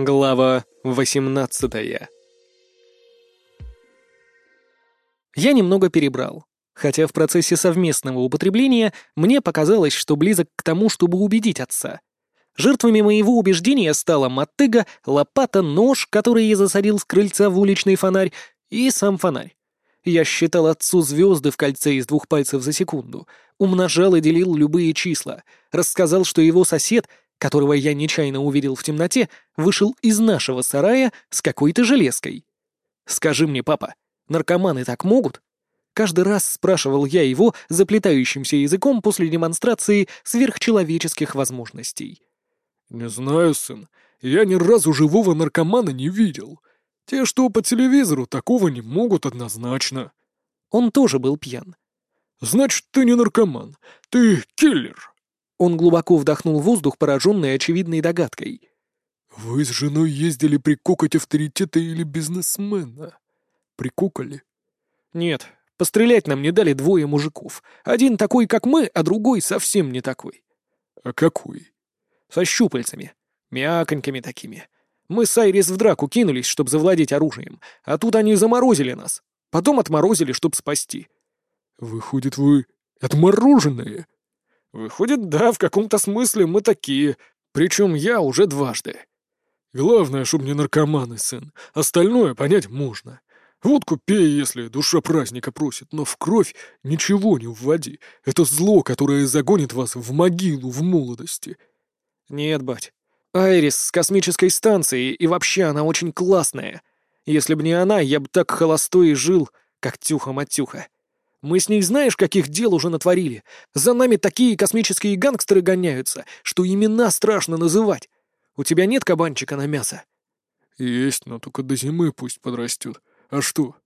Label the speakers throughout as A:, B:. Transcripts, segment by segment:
A: Глава 18 Я немного перебрал, хотя в процессе совместного употребления мне показалось, что близок к тому, чтобы убедить отца. Жертвами моего убеждения стала мотыга, лопата, нож, который я засадил с крыльца в уличный фонарь, и сам фонарь. Я считал отцу звезды в кольце из двух пальцев за секунду, умножал и делил любые числа, рассказал, что его сосед — которого я нечаянно увидел в темноте, вышел из нашего сарая с какой-то железкой. «Скажи мне, папа, наркоманы так могут?» Каждый раз спрашивал я его заплетающимся языком после демонстрации сверхчеловеческих возможностей.
B: «Не знаю, сын. Я ни разу живого наркомана не видел. Те, что по телевизору, такого не могут однозначно».
A: Он тоже был пьян.
B: «Значит, ты не наркоман. Ты киллер».
A: Он глубоко вдохнул воздух, пораженный очевидной догадкой.
B: «Вы с женой ездили прикокать авторитета или бизнесмена? Прикокали?»
A: «Нет, пострелять нам не дали двое мужиков. Один такой, как мы, а другой совсем не такой».
B: «А какой?»
A: «Со щупальцами. Мяконькими такими. Мы с Айрис в драку кинулись, чтобы завладеть оружием, а тут они заморозили нас. Потом отморозили, чтобы спасти».
B: «Выходит, вы отмороженные?»
A: Выходит, да, в каком-то смысле мы такие. Причем я уже дважды.
B: Главное, чтобы не наркоманы, сын. Остальное понять можно. Водку пей, если душа праздника просит, но в кровь ничего не вводи. Это зло, которое загонит вас в могилу в молодости.
A: Нет, бать. Айрис с космической станции, и вообще она очень классная. Если бы не она, я бы так холостой и жил, как Тюха-матюха. Мы с ней знаешь, каких дел уже натворили? За нами такие космические гангстеры гоняются, что имена страшно называть. У тебя нет кабанчика на мясо?»
B: «Есть, но только до зимы пусть подрастет. А что?»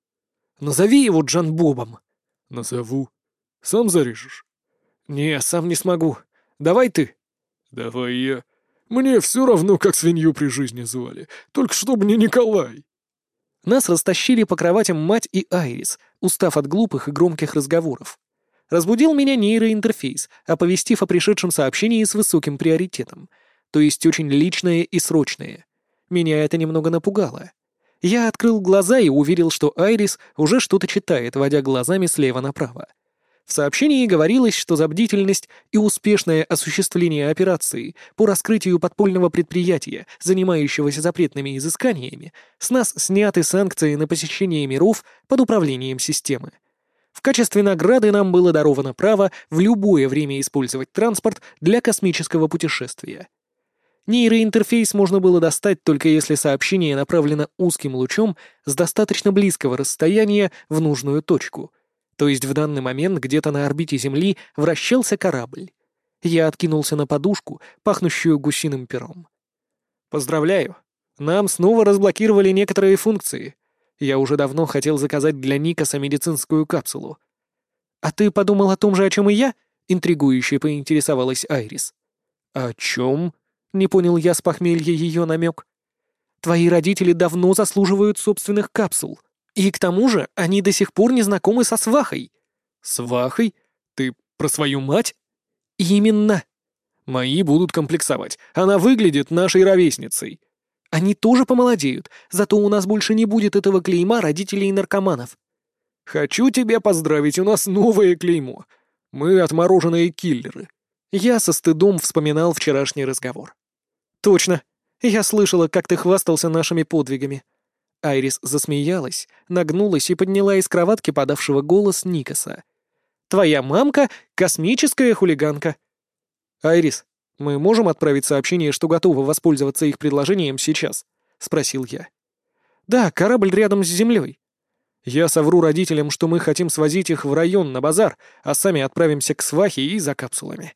A: «Назови его Джан Бобом».
B: «Назову. Сам зарежешь?»
A: «Не, сам не смогу. Давай ты».
B: «Давай я. Мне все равно, как свинью при жизни звали. Только чтобы не Николай».
A: Нас растащили по кроватям мать и Айрис, устав от глупых и громких разговоров. Разбудил меня нейроинтерфейс, оповестив о пришедшем сообщении с высоким приоритетом, то есть очень личное и срочное. Меня это немного напугало. Я открыл глаза и уверил, что Айрис уже что-то читает, водя глазами слева направо. В сообщении говорилось, что за бдительность и успешное осуществление операции по раскрытию подпольного предприятия, занимающегося запретными изысканиями, с нас сняты санкции на посещение миров под управлением системы. В качестве награды нам было даровано право в любое время использовать транспорт для космического путешествия. Нейроинтерфейс можно было достать только если сообщение направлено узким лучом с достаточно близкого расстояния в нужную точку — то есть в данный момент где-то на орбите Земли вращался корабль. Я откинулся на подушку, пахнущую гусиным пером. «Поздравляю! Нам снова разблокировали некоторые функции. Я уже давно хотел заказать для Никаса медицинскую капсулу». «А ты подумал о том же, о чем и я?» — интригующе поинтересовалась Айрис. «О чем?» — не понял я с похмелья ее намек. «Твои родители давно заслуживают собственных капсул», и к тому же они до сих пор не знакомы со свахой. Свахой? Ты про свою мать? Именно. Мои будут комплексовать. Она выглядит нашей ровесницей. Они тоже помолодеют, зато у нас больше не будет этого клейма родителей наркоманов. Хочу тебя поздравить, у нас новое клеймо. Мы отмороженные киллеры. Я со стыдом вспоминал вчерашний разговор. Точно. Я слышала, как ты хвастался нашими подвигами. Айрис засмеялась, нагнулась и подняла из кроватки подавшего голос Никаса. «Твоя мамка — космическая хулиганка!» «Айрис, мы можем отправить сообщение, что готовы воспользоваться их предложением сейчас?» — спросил я. «Да, корабль рядом с землей. Я совру родителям, что мы хотим свозить их в район на базар, а сами отправимся к свахе и за капсулами».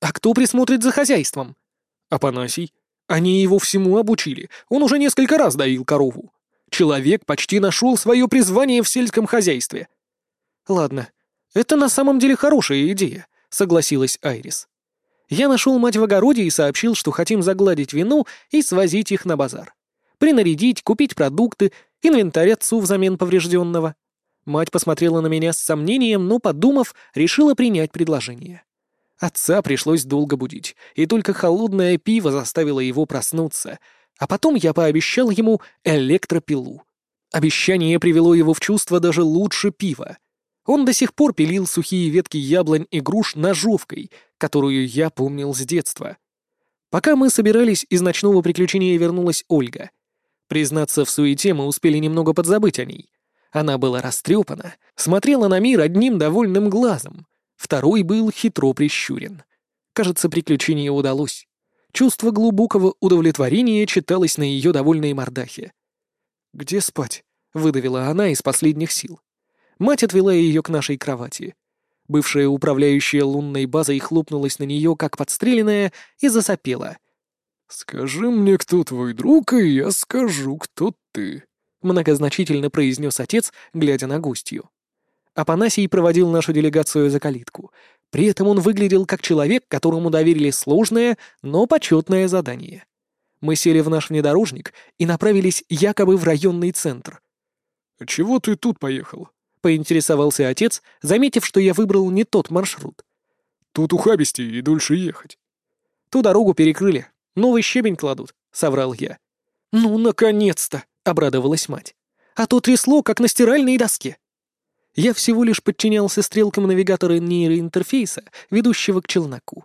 A: «А кто присмотрит за хозяйством?» «Апанасий. Они его всему обучили. Он уже несколько раз доил корову». Человек почти нашел свое призвание в сельском хозяйстве. Ладно, это на самом деле хорошая идея, согласилась Айрис. Я нашел мать в огороде и сообщил, что хотим загладить вину и свозить их на базар. Принарядить, купить продукты, инвентарь отцу взамен поврежденного. Мать посмотрела на меня с сомнением, но, подумав, решила принять предложение. Отца пришлось долго будить, и только холодное пиво заставило его проснуться — А потом я пообещал ему электропилу. Обещание привело его в чувство даже лучше пива. Он до сих пор пилил сухие ветки яблонь и груш ножовкой, которую я помнил с детства. Пока мы собирались, из ночного приключения вернулась Ольга. Признаться, в суете мы успели немного подзабыть о ней. Она была растрепана, смотрела на мир одним довольным глазом, второй был хитро прищурен. Кажется, приключение удалось. Чувство глубокого удовлетворения читалось на ее довольной мордахе. «Где спать?» — выдавила она из последних сил. Мать отвела ее к нашей кровати. Бывшая управляющая лунной базой хлопнулась на нее, как подстреленная, и засопела.
B: «Скажи мне, кто твой друг, и я скажу, кто ты», — многозначительно произнес отец, глядя на гостью.
A: Апанасий проводил нашу делегацию за калитку. При этом он выглядел как человек, которому доверили сложное, но почетное задание. Мы сели в наш внедорожник и направились якобы в районный центр.
B: «Чего ты тут поехал?»
A: — поинтересовался отец, заметив, что я выбрал не тот маршрут.
B: «Тут ухабисти и дольше ехать».
A: «Ту дорогу перекрыли. Новый щебень кладут», — соврал я. «Ну, наконец-то!» — обрадовалась мать. «А то трясло, как на стиральной доске». Я всего лишь подчинялся стрелкам навигатора нейроинтерфейса, ведущего к челноку.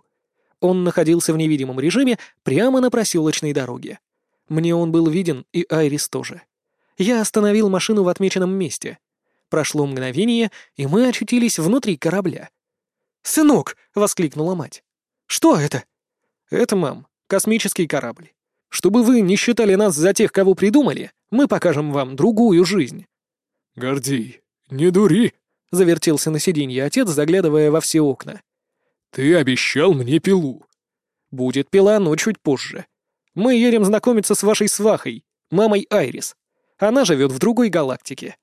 A: Он находился в невидимом режиме прямо на проселочной дороге. Мне он был виден, и Айрис тоже. Я остановил машину в отмеченном месте. Прошло мгновение, и мы очутились внутри корабля. «Сынок!» — воскликнула мать. «Что это?» «Это, мам, космический корабль. Чтобы вы не считали нас за тех, кого придумали, мы покажем вам другую жизнь».
B: «Гордей, не дури!»
A: — завертелся на сиденье отец, заглядывая во все окна.
B: «Ты обещал мне пилу».
A: «Будет пила, но чуть позже. Мы едем знакомиться с вашей свахой, мамой Айрис. Она живет в другой галактике.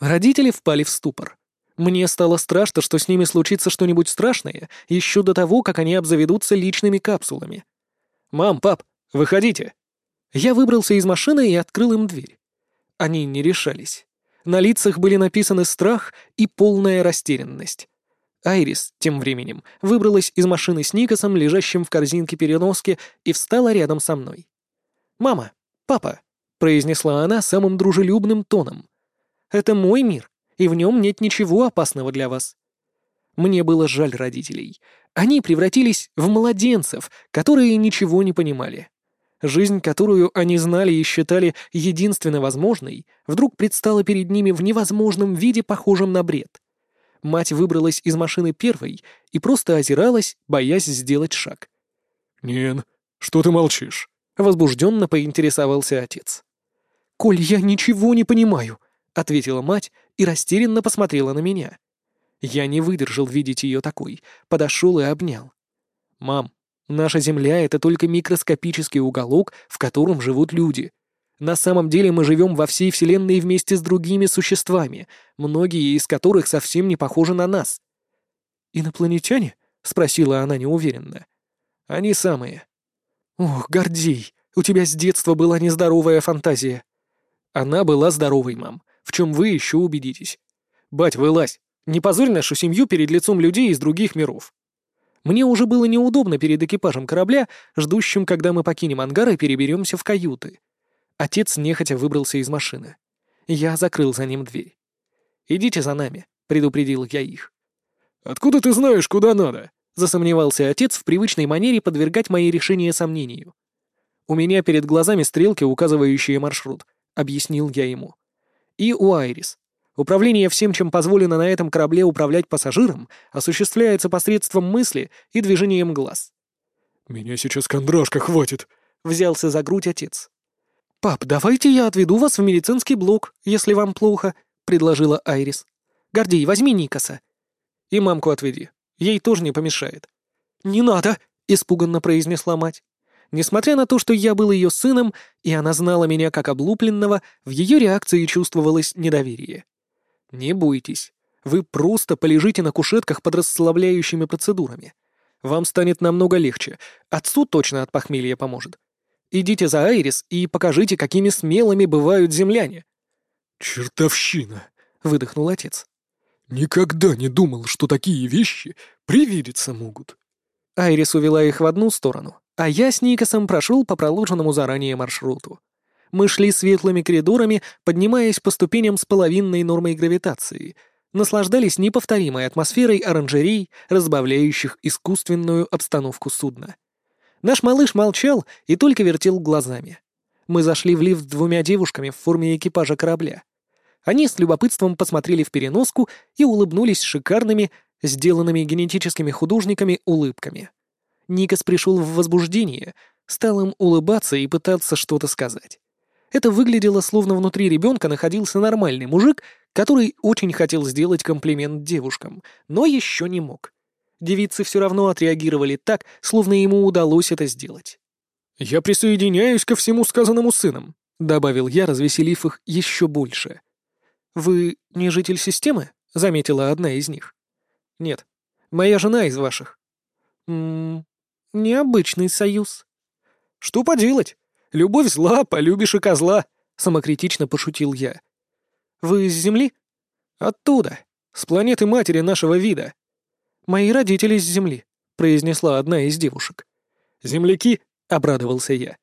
A: Родители впали в ступор. Мне стало страшно, что с ними случится что-нибудь страшное еще до того, как они обзаведутся личными капсулами. «Мам, пап, выходите!» Я выбрался из машины и открыл им дверь. Они не решались. На лицах были написаны страх и полная растерянность. Айрис, тем временем, выбралась из машины с Никосом, лежащим в корзинке переноски, и встала рядом со мной. «Мама, папа», — произнесла она самым дружелюбным тоном, это мой мир, и в нем нет ничего опасного для вас. Мне было жаль родителей. Они превратились в младенцев, которые ничего не понимали. Жизнь, которую они знали и считали единственно возможной, вдруг предстала перед ними в невозможном виде, похожем на бред. Мать выбралась из машины первой и просто озиралась, боясь сделать шаг.
B: «Нен, что ты молчишь?»
A: — возбужденно поинтересовался отец. «Коль, я ничего не понимаю», — ответила мать и растерянно посмотрела на меня. Я не выдержал видеть ее такой, подошел и обнял. «Мам, наша Земля — это только микроскопический уголок, в котором живут люди. На самом деле мы живем во всей Вселенной вместе с другими существами, многие из которых совсем не похожи на нас». «Инопланетяне?» — спросила она неуверенно. «Они самые». «Ох, Гордей, у тебя с детства была нездоровая фантазия». «Она была здоровой, мам в чем вы еще убедитесь. Бать, вылазь, не позорь нашу семью перед лицом людей из других миров. Мне уже было неудобно перед экипажем корабля, ждущим, когда мы покинем ангар и переберемся в каюты. Отец нехотя выбрался из машины. Я закрыл за ним дверь. «Идите за нами», — предупредил я их.
B: «Откуда ты знаешь, куда надо?»
A: — засомневался отец в привычной манере подвергать мои решения сомнению. «У меня перед глазами стрелки, указывающие маршрут», — объяснил я ему и у Айрис. Управление всем, чем позволено на этом корабле управлять пассажиром, осуществляется посредством мысли и движением глаз.
B: «Меня сейчас кондрашка хватит», —
A: взялся за грудь отец. «Пап, давайте я отведу вас в медицинский блок, если вам плохо», — предложила Айрис. «Гордей, возьми Никаса». «И мамку отведи. Ей тоже не помешает». «Не надо», — испуганно произнесла мать. Несмотря на то, что я был ее сыном, и она знала меня как облупленного, в ее реакции чувствовалось недоверие. «Не бойтесь. Вы просто полежите на кушетках под расслабляющими процедурами. Вам станет намного легче. Отцу точно от похмелья поможет. Идите за Айрис и покажите, какими смелыми бывают земляне».
B: «Чертовщина!»
A: — выдохнул отец.
B: «Никогда не думал, что такие вещи привидеться могут».
A: Айрис увела их в одну сторону, А я с Никосом прошел по проложенному заранее маршруту. Мы шли светлыми коридорами, поднимаясь по ступеням с половинной нормой гравитации, наслаждались неповторимой атмосферой оранжерей, разбавляющих искусственную обстановку судна. Наш малыш молчал и только вертел глазами. Мы зашли в лифт с двумя девушками в форме экипажа корабля. Они с любопытством посмотрели в переноску и улыбнулись шикарными, сделанными генетическими художниками, улыбками. Никас пришел в возбуждение, стал им улыбаться и пытаться что-то сказать. Это выглядело, словно внутри ребенка находился нормальный мужик, который очень хотел сделать комплимент девушкам, но еще не мог. Девицы все равно отреагировали так, словно ему удалось это сделать.
B: «Я присоединяюсь ко всему сказанному сыном», —
A: добавил я, развеселив их еще больше. «Вы не житель системы?» — заметила одна из них. «Нет. Моя жена из ваших». «Ммм... Необычный союз».
B: «Что поделать? Любовь зла, полюбишь и козла», — самокритично пошутил я.
A: «Вы из Земли?»
B: «Оттуда. С планеты матери нашего вида».
A: «Мои родители из Земли», — произнесла одна из девушек.
B: «Земляки?» — обрадовался я.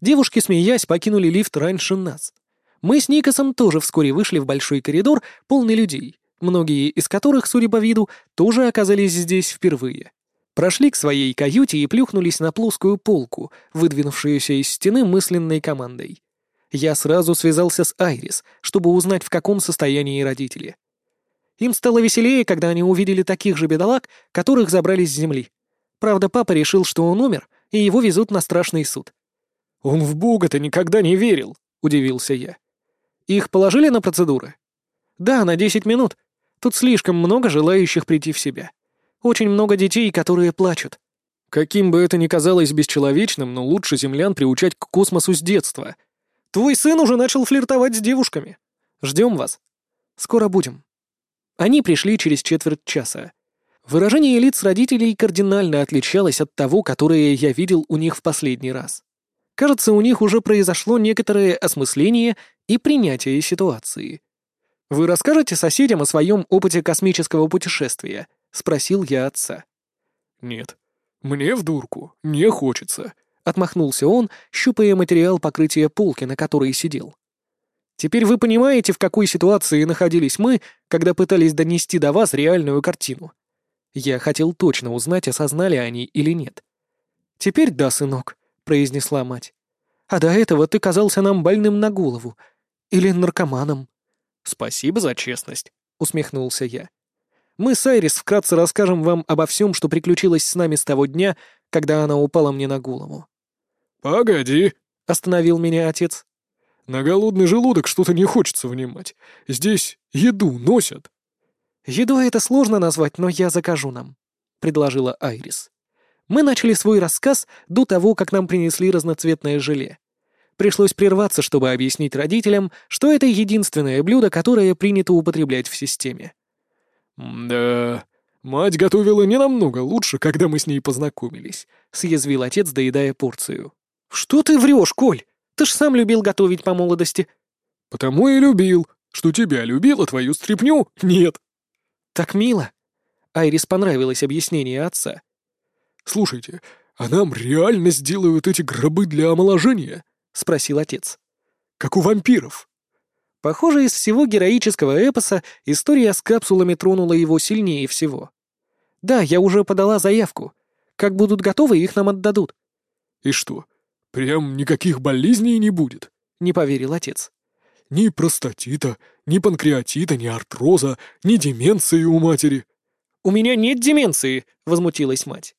A: Девушки, смеясь, покинули лифт раньше нас. Мы с Никосом тоже вскоре вышли в большой коридор, полный людей, многие из которых, судя по виду, тоже оказались здесь впервые. Прошли к своей каюте и плюхнулись на плоскую полку, выдвинувшуюся из стены мысленной командой. Я сразу связался с Айрис, чтобы узнать, в каком состоянии родители. Им стало веселее, когда они увидели таких же бедолаг, которых забрали с земли. Правда, папа решил, что он умер, и его везут на страшный суд.
B: «Он в Бога-то никогда не верил», — удивился я.
A: Их положили на процедуры? Да, на 10 минут. Тут слишком много желающих прийти в себя. Очень много детей, которые плачут.
B: Каким бы это ни казалось бесчеловечным, но лучше землян приучать к космосу с детства. Твой сын уже начал флиртовать с девушками. Ждем вас.
A: Скоро будем. Они пришли через четверть часа. Выражение лиц родителей кардинально отличалось от того, которое я видел у них в последний раз. Кажется, у них уже произошло некоторое осмысление и принятие ситуации. «Вы расскажете соседям о своем опыте космического путешествия?» — спросил я отца.
B: «Нет, мне в дурку не хочется», —
A: отмахнулся он, щупая материал покрытия полки, на которой сидел. «Теперь вы понимаете, в какой ситуации находились мы, когда пытались донести до вас реальную картину?» Я хотел точно узнать, осознали они или нет. «Теперь да, сынок», — произнесла мать. «А до этого ты казался нам больным на голову. Или наркоманом».
B: «Спасибо за честность», — усмехнулся я.
A: «Мы с Айрис вкратце расскажем вам обо всем, что приключилось с нами с того дня, когда она упала мне на голову».
B: «Погоди», —
A: остановил меня отец.
B: «На голодный желудок что-то не хочется внимать. Здесь еду носят».
A: «Едой это сложно назвать, но я закажу нам», — предложила Айрис. Мы начали свой рассказ до того, как нам принесли разноцветное желе. Пришлось прерваться, чтобы объяснить родителям, что это единственное блюдо, которое принято употреблять в системе.
B: «Да, мать готовила не намного лучше, когда мы с ней познакомились», — съязвил отец, доедая порцию.
A: «Что ты врешь, Коль? Ты ж сам любил готовить по молодости».
B: «Потому и любил. Что тебя любила, твою стряпню? Нет».
A: «Так мило». Айрис понравилось объяснение отца.
B: «Слушайте, а нам реально сделают эти гробы для омоложения?» — спросил отец. «Как у вампиров».
A: Похоже, из всего героического эпоса история с капсулами тронула его сильнее всего. «Да, я уже подала заявку. Как будут готовы, их нам отдадут».
B: «И что, прям никаких болезней не будет?»
A: — не поверил отец.
B: «Ни простатита, ни панкреатита, ни артроза, ни деменции у матери».
A: «У меня нет деменции», — возмутилась мать.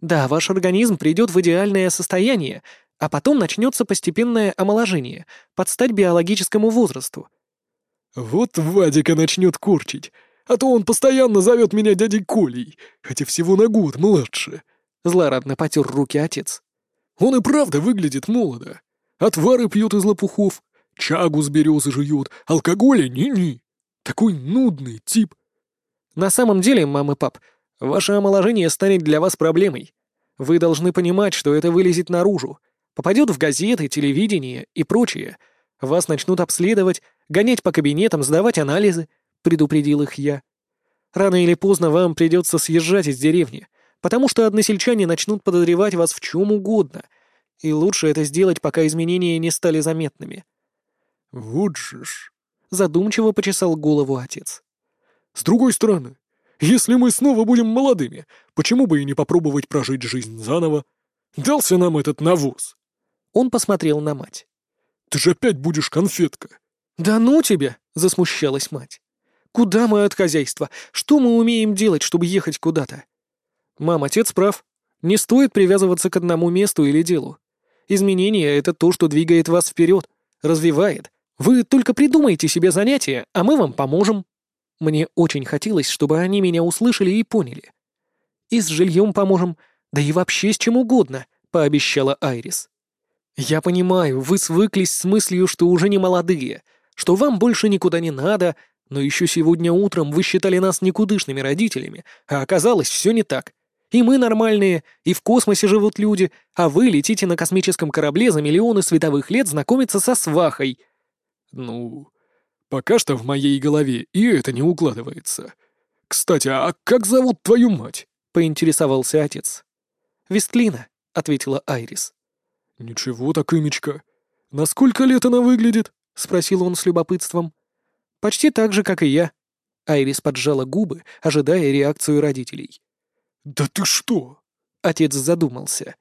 A: Да, ваш организм придет в идеальное состояние, а потом начнется постепенное омоложение, под стать биологическому возрасту.
B: Вот Вадика начнет курчить, а то он постоянно зовет меня дядей Колей, хотя всего на год младше.
A: Злорадно потер руки отец.
B: Он и правда выглядит молодо. Отвары пьет из лопухов, чагу с березы жует, алкоголя ни-ни. Такой нудный тип.
A: На самом деле, мам и пап, Ваше омоложение станет для вас проблемой. Вы должны понимать, что это вылезет наружу, попадет в газеты, телевидение и прочее. Вас начнут обследовать, гонять по кабинетам, сдавать анализы, предупредил их я. Рано или поздно вам придется съезжать из деревни, потому что односельчане начнут подозревать вас в чем угодно, и лучше это сделать, пока изменения не стали заметными».
B: «Вот же ж», —
A: задумчиво почесал голову отец.
B: «С другой стороны, если мы снова будем молодыми, почему бы и не попробовать прожить жизнь заново? Дался нам этот навоз».
A: Он посмотрел на мать.
B: «Ты же опять будешь конфетка».
A: «Да ну тебе!» — засмущалась мать. «Куда мы от хозяйства? Что мы умеем делать, чтобы ехать куда-то?» «Мам, отец прав. Не стоит привязываться к одному месту или делу. Изменение — это то, что двигает вас вперед, развивает. Вы только придумайте себе занятия, а мы вам поможем». Мне очень хотелось, чтобы они меня услышали и поняли. «И с жильем поможем, да и вообще с чем угодно», — пообещала Айрис. «Я понимаю, вы свыклись с мыслью, что уже не молодые, что вам больше никуда не надо, но еще сегодня утром вы считали нас никудышными родителями, а оказалось все не так. И мы нормальные, и в космосе живут люди, а вы летите на космическом корабле за миллионы световых лет знакомиться со свахой».
B: «Ну, пока что в моей голове и это не укладывается. Кстати, а как зовут твою мать?»
A: — поинтересовался отец. «Вестлина», — ответила Айрис.
B: «Ничего так, имечка. На сколько лет она выглядит?»
A: — спросил он с любопытством. «Почти так же, как и я». Айрис поджала губы, ожидая реакцию родителей.
B: «Да ты что?»
A: — отец задумался.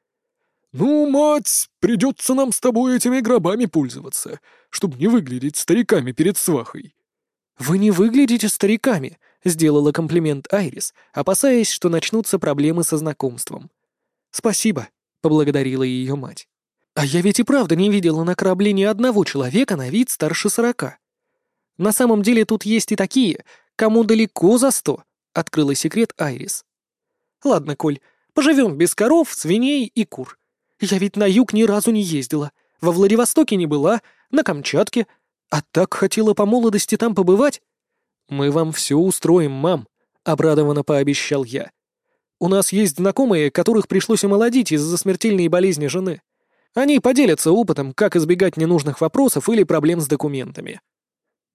B: «Ну, мать, придется нам с тобой этими гробами пользоваться, чтобы не выглядеть стариками перед свахой».
A: «Вы не выглядите стариками», — сделала комплимент Айрис, опасаясь, что начнутся проблемы со знакомством. «Спасибо», — поблагодарила ее мать. А я ведь и правда не видела на корабле ни одного человека на вид старше сорока. На самом деле тут есть и такие, кому далеко за сто, открыла секрет Айрис. Ладно, Коль, поживем без коров, свиней и кур. Я ведь на юг ни разу не ездила, во Владивостоке не была, на Камчатке, а так хотела по молодости там побывать. Мы вам все устроим, мам, обрадованно пообещал я. У нас есть знакомые, которых пришлось омолодить из-за смертельной болезни жены. Они поделятся опытом, как избегать ненужных вопросов или проблем с документами.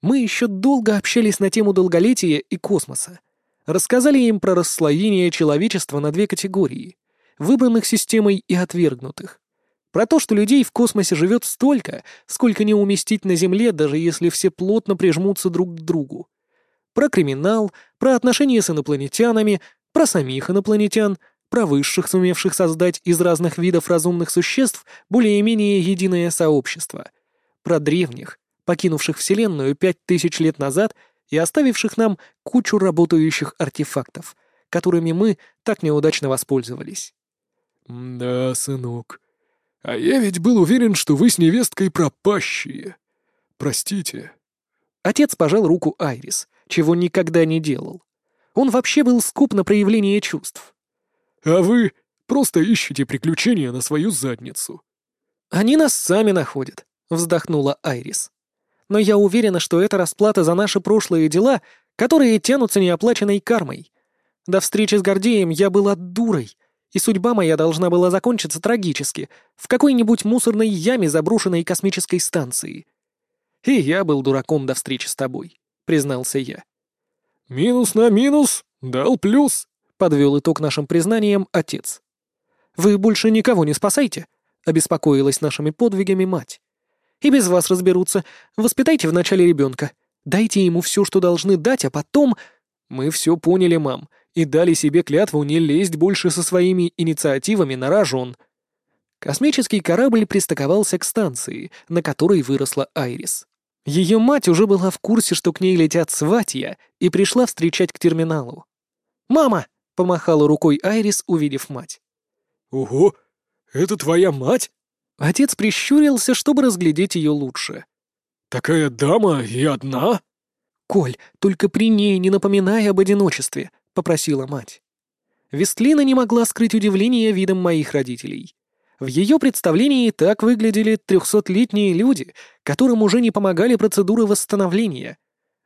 A: Мы еще долго общались на тему долголетия и космоса. Рассказали им про расслоение человечества на две категории — выбранных системой и отвергнутых. Про то, что людей в космосе живет столько, сколько не уместить на Земле, даже если все плотно прижмутся друг к другу. Про криминал, про отношения с инопланетянами, про самих инопланетян — про высших, сумевших создать из разных видов разумных существ более-менее единое сообщество, про древних, покинувших Вселенную пять тысяч лет назад и оставивших нам кучу работающих артефактов, которыми мы так неудачно воспользовались.
B: «Да, сынок. А я ведь был уверен, что вы с невесткой пропащие. Простите».
A: Отец пожал руку Айрис, чего никогда не делал. Он вообще был скуп на проявление чувств.
B: А вы просто ищете приключения на свою задницу».
A: «Они нас сами находят», — вздохнула Айрис. «Но я уверена, что это расплата за наши прошлые дела, которые тянутся неоплаченной кармой. До встречи с Гордеем я была дурой, и судьба моя должна была закончиться трагически, в какой-нибудь мусорной яме заброшенной космической станции. И я был дураком до встречи с тобой», — признался я.
B: «Минус на минус дал плюс», —
A: подвел итог нашим признаниям отец. «Вы больше никого не спасайте», — обеспокоилась нашими подвигами мать. «И без вас разберутся. Воспитайте вначале ребенка. Дайте ему все, что должны дать, а потом...» «Мы все поняли, мам, и дали себе клятву не лезть больше со своими инициативами на рожон». Космический корабль пристыковался к станции, на которой выросла Айрис. Ее мать уже была в курсе, что к ней летят сватья, и пришла встречать к терминалу. «Мама!» — помахала рукой Айрис, увидев мать.
B: «Ого! Это твоя мать?»
A: Отец прищурился, чтобы разглядеть ее лучше.
B: «Такая дама и одна?»
A: «Коль, только при ней не напоминай об одиночестве», — попросила мать. Вестлина не могла скрыть удивление видом моих родителей. В ее представлении так выглядели трехсотлетние люди, которым уже не помогали процедуры восстановления.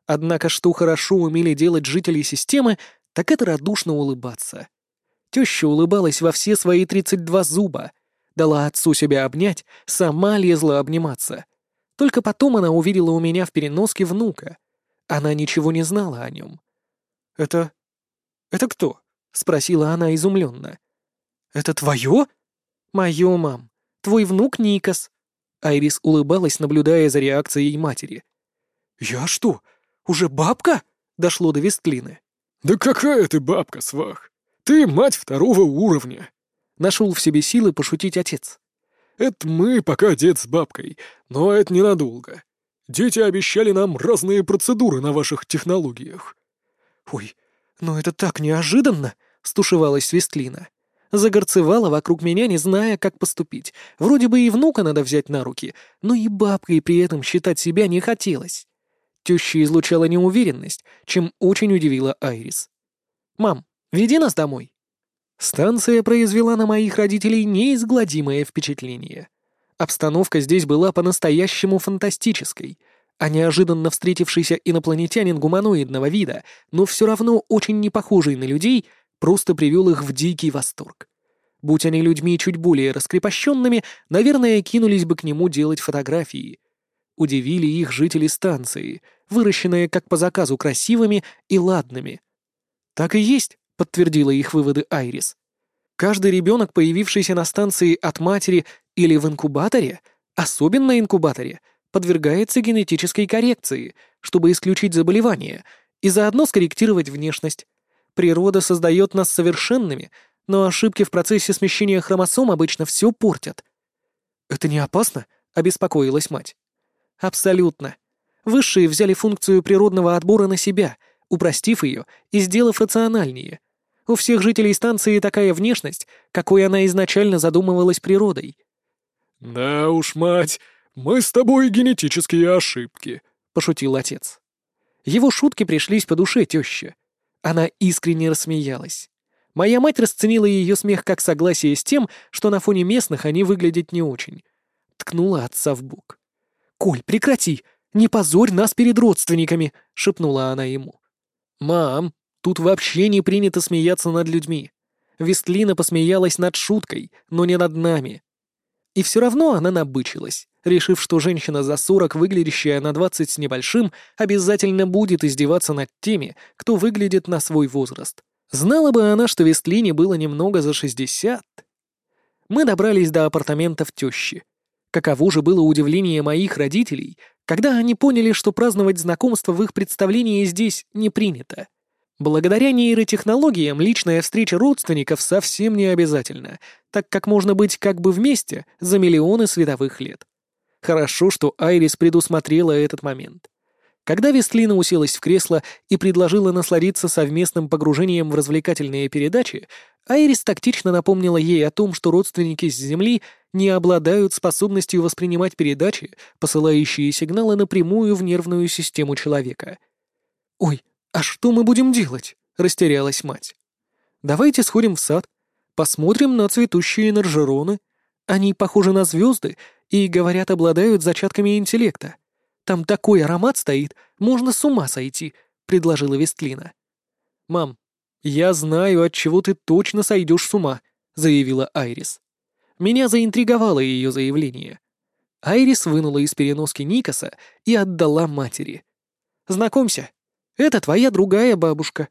A: Однако что хорошо умели делать жители системы, так это радушно улыбаться. Теща улыбалась во все свои тридцать два зуба, дала отцу себя обнять, сама лезла обниматься. Только потом она увидела у меня в переноске внука. Она ничего не знала о нем. «Это... это кто?» — спросила она изумленно. «Это твое?» «Мое, мам. Твой внук Никас». Айрис улыбалась, наблюдая за реакцией матери.
B: «Я что, уже бабка?»
A: — дошло до Вестлины.
B: «Да какая ты бабка, свах! Ты мать второго уровня!»
A: Нашел в себе силы пошутить отец.
B: «Это мы пока дед с бабкой, но это ненадолго. Дети обещали нам разные процедуры на ваших технологиях».
A: «Ой, но это так неожиданно!» — стушевалась Свестлина. Загорцевала вокруг меня, не зная, как поступить. Вроде бы и внука надо взять на руки, но и бабкой при этом считать себя не хотелось. Теща излучала неуверенность, чем очень удивила Айрис. «Мам, веди нас домой». Станция произвела на моих родителей неизгладимое впечатление. Обстановка здесь была по-настоящему фантастической, а неожиданно встретившийся инопланетянин гуманоидного вида, но все равно очень не похожий на людей, просто привел их в дикий восторг. Будь они людьми чуть более раскрепощенными, наверное, кинулись бы к нему делать фотографии. Удивили их жители станции, выращенные как по заказу красивыми и ладными. «Так и есть», — подтвердила их выводы Айрис. «Каждый ребенок, появившийся на станции от матери или в инкубаторе, особенно инкубаторе, подвергается генетической коррекции, чтобы исключить заболевания и заодно скорректировать внешность. Природа создает нас совершенными, но ошибки в процессе смещения хромосом обычно все портят. «Это не опасно?» — обеспокоилась мать. «Абсолютно. Высшие взяли функцию природного отбора на себя, упростив ее и сделав рациональнее. У всех жителей станции такая внешность, какой она изначально задумывалась природой».
B: «Да уж, мать, мы с тобой генетические ошибки», — пошутил отец.
A: Его шутки пришлись по душе теща. Она искренне рассмеялась. Моя мать расценила ее смех как согласие с тем, что на фоне местных они выглядят не очень. Ткнула отца в бок. «Коль, прекрати! Не позорь нас перед родственниками!» — шепнула она ему. «Мам, тут вообще не принято смеяться над людьми. Вестлина посмеялась над шуткой, но не над нами. И все равно она набычилась, решив, что женщина за сорок, выглядящая на двадцать с небольшим, обязательно будет издеваться над теми, кто выглядит на свой возраст. Знала бы она, что Вестлине было немного за шестьдесят. Мы добрались до апартаментов тещи. Каково же было удивление моих родителей, когда они поняли, что праздновать знакомство в их представлении здесь не принято. Благодаря нейротехнологиям личная встреча родственников совсем не обязательна, так как можно быть как бы вместе за миллионы световых лет. Хорошо, что Айрис предусмотрела этот момент. Когда Вестлина уселась в кресло и предложила насладиться совместным погружением в развлекательные передачи, Айрис тактично напомнила ей о том, что родственники с Земли не обладают способностью воспринимать передачи, посылающие сигналы напрямую в нервную систему человека. «Ой, «А что мы будем делать?» — растерялась мать. «Давайте сходим в сад, посмотрим на цветущие наржероны. Они похожи на звезды и, говорят, обладают зачатками интеллекта. Там такой аромат стоит, можно с ума сойти», — предложила Вестлина. «Мам, я знаю, от чего ты точно сойдешь с ума», — заявила Айрис. Меня заинтриговало ее заявление. Айрис вынула из переноски Никаса и отдала матери. «Знакомься, это твоя другая бабушка».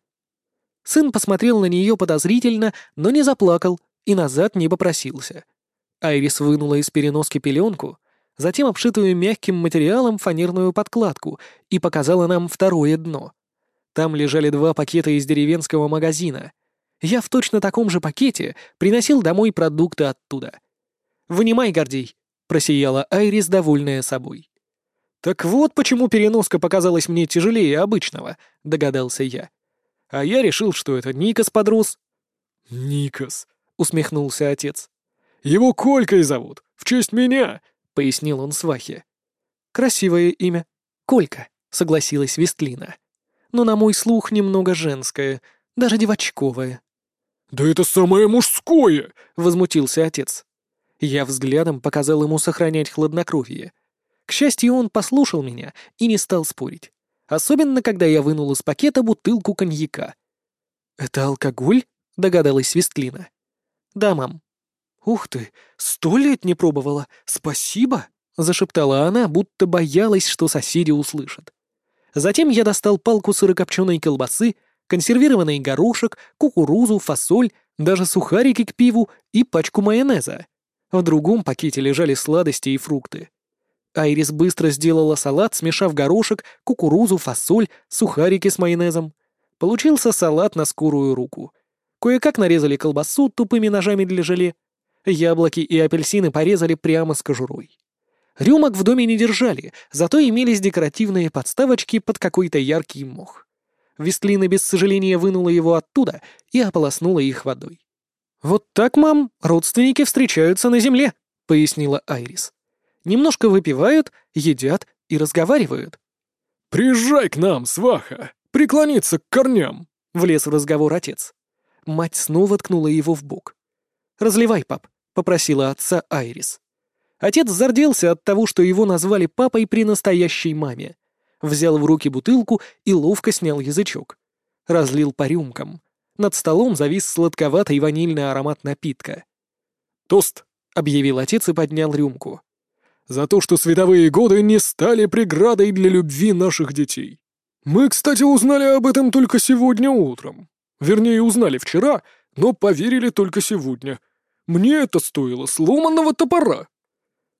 A: Сын посмотрел на нее подозрительно, но не заплакал и назад не попросился. Айрис вынула из переноски пеленку, затем обшитую мягким материалом фанерную подкладку и показала нам второе дно. Там лежали два пакета из деревенского магазина. Я в точно таком же пакете приносил домой продукты оттуда. «Вынимай, Гордей», — просияла Айрис, довольная собой. «Так вот почему переноска показалась мне тяжелее обычного», — догадался я. А я решил, что это Никас подрос.
B: «Никас», — усмехнулся отец. «Его Колькой зовут, в честь меня», — пояснил он свахе.
A: «Красивое имя. Колька», — согласилась Вестлина. «Но на мой слух немного женское, даже девочковое».
B: «Да это самое мужское!» — возмутился отец.
A: Я взглядом показал ему сохранять хладнокровие — к счастью, он послушал меня и не стал спорить. Особенно, когда я вынул из пакета бутылку коньяка. «Это алкоголь?» — догадалась Свистлина. «Да, мам». «Ух ты, сто лет не пробовала. Спасибо!» — зашептала она, будто боялась, что соседи услышат. Затем я достал палку сырокопченой колбасы, консервированный горошек, кукурузу, фасоль, даже сухарики к пиву и пачку майонеза. В другом пакете лежали сладости и фрукты. Айрис быстро сделала салат, смешав горошек, кукурузу, фасоль, сухарики с майонезом. Получился салат на скорую руку. Кое-как нарезали колбасу тупыми ножами для желе. Яблоки и апельсины порезали прямо с кожурой. Рюмок в доме не держали, зато имелись декоративные подставочки под какой-то яркий мох. Вестлина без сожаления вынула его оттуда и ополоснула их водой. «Вот так, мам, родственники встречаются на земле», — пояснила Айрис. «Немножко выпивают, едят и разговаривают».
B: «Приезжай к нам, сваха, преклониться к корням», — влез в разговор отец.
A: Мать снова ткнула его в бок. «Разливай, пап», — попросила отца Айрис. Отец зарделся от того, что его назвали папой при настоящей маме. Взял в руки бутылку и ловко снял язычок. Разлил по рюмкам. Над столом завис сладковатый ванильный аромат напитка.
B: «Тост!» — объявил отец и поднял рюмку. «За то, что световые годы не стали преградой для любви наших детей. Мы, кстати, узнали об этом только сегодня утром. Вернее, узнали вчера, но поверили только сегодня. Мне это стоило сломанного топора».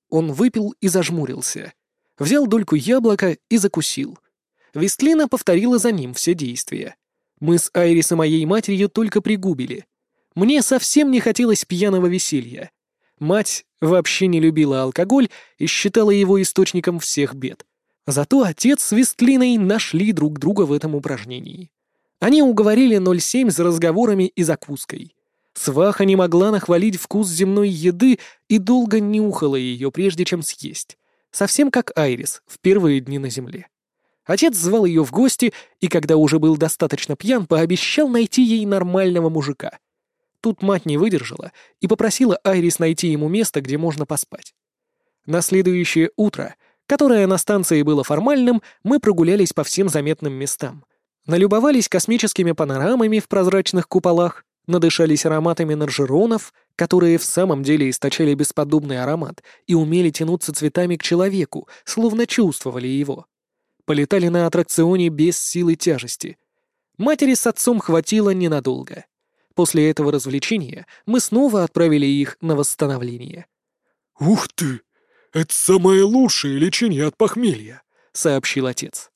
A: Он выпил и зажмурился. Взял дольку яблока и закусил. Вестлина повторила за ним все действия. Мы с Айрис и моей матерью только пригубили. Мне совсем не хотелось пьяного веселья. Мать вообще не любила алкоголь и считала его источником всех бед. Зато отец с Вестлиной нашли друг друга в этом упражнении. Они уговорили 07 за разговорами и закуской. Сваха не могла нахвалить вкус земной еды и долго нюхала ее, прежде чем съесть. Совсем как Айрис в первые дни на земле. Отец звал ее в гости, и когда уже был достаточно пьян, пообещал найти ей нормального мужика. Тут мать не выдержала и попросила Айрис найти ему место, где можно поспать. На следующее утро, которое на станции было формальным, мы прогулялись по всем заметным местам. Налюбовались космическими панорамами в прозрачных куполах, надышались ароматами наржеронов, которые в самом деле источали бесподобный аромат и умели тянуться цветами к человеку, словно чувствовали его. Полетали на аттракционе без силы тяжести. Матери с отцом хватило ненадолго. После этого развлечения мы снова отправили их на восстановление.
B: «Ух ты! Это самое лучшее лечение от похмелья!» — сообщил отец.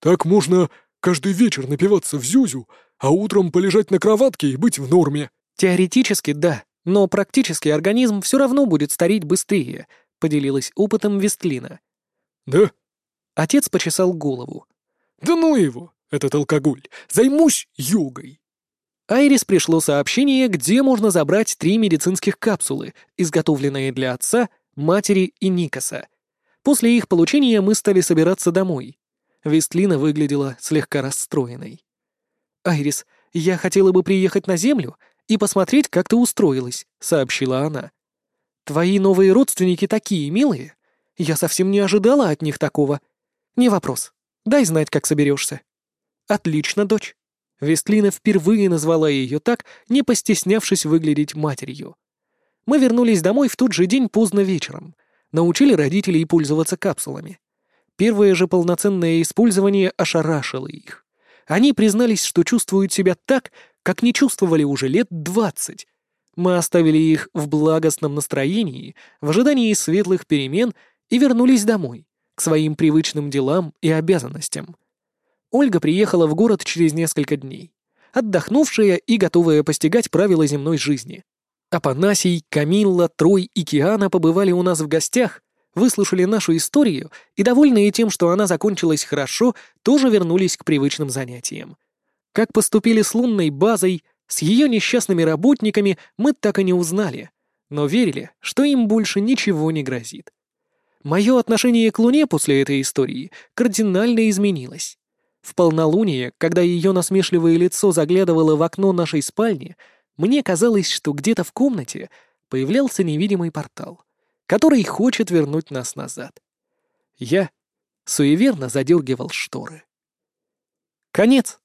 B: «Так можно каждый вечер напиваться в зюзю, а утром полежать на кроватке и быть в норме».
A: «Теоретически, да, но практически организм все равно будет стареть быстрее», — поделилась опытом Вестлина.
B: «Да?»
A: Отец почесал голову.
B: «Да ну его, этот алкоголь! Займусь йогой!»
A: Айрис пришло сообщение, где можно забрать три медицинских капсулы, изготовленные для отца, матери и Никаса. После их получения мы стали собираться домой. Вестлина выглядела слегка расстроенной. «Айрис, я хотела бы приехать на Землю и посмотреть, как ты устроилась», — сообщила она. «Твои новые родственники такие милые. Я совсем не ожидала от них такого. Не вопрос. Дай знать, как соберешься». «Отлично, дочь». Вестлина впервые назвала ее так, не постеснявшись выглядеть матерью. Мы вернулись домой в тот же день поздно вечером. Научили родителей пользоваться капсулами. Первое же полноценное использование ошарашило их. Они признались, что чувствуют себя так, как не чувствовали уже лет двадцать. Мы оставили их в благостном настроении, в ожидании светлых перемен и вернулись домой, к своим привычным делам и обязанностям. Ольга приехала в город через несколько дней, отдохнувшая и готовая постигать правила земной жизни. Апанасий, Камилла, Трой и Киана побывали у нас в гостях, выслушали нашу историю и, довольные тем, что она закончилась хорошо, тоже вернулись к привычным занятиям. Как поступили с лунной базой, с ее несчастными работниками, мы так и не узнали, но верили, что им больше ничего не грозит. Мое отношение к Луне после этой истории кардинально изменилось. В полнолуние, когда ее насмешливое лицо заглядывало в окно нашей спальни, мне казалось, что где-то в комнате появлялся невидимый портал который хочет вернуть нас назад. Я суеверно задергивал шторы. Конец.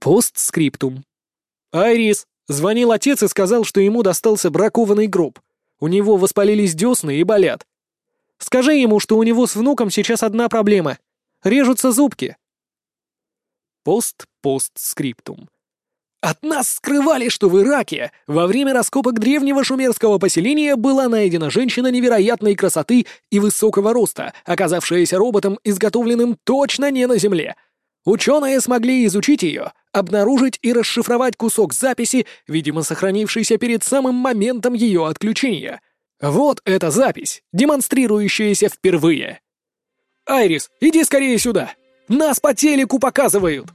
A: Постскриптум. Айрис. Звонил отец и сказал, что ему достался бракованный гроб. У него воспалились десны и болят. Скажи ему, что у него с внуком сейчас одна проблема. Режутся зубки. Пост-пост-скриптум. От нас скрывали, что в Ираке во время раскопок древнего шумерского поселения была найдена женщина невероятной красоты и высокого роста, оказавшаяся роботом, изготовленным точно не на Земле. Ученые смогли изучить ее, обнаружить и расшифровать кусок записи, видимо, сохранившийся перед самым моментом ее отключения. Вот эта запись, демонстрирующаяся впервые. «Айрис, иди скорее сюда! Нас по телеку показывают!»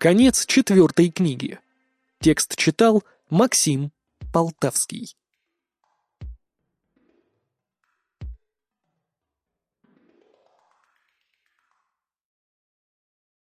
A: Конец четвертой книги. Текст читал Максим Полтавский.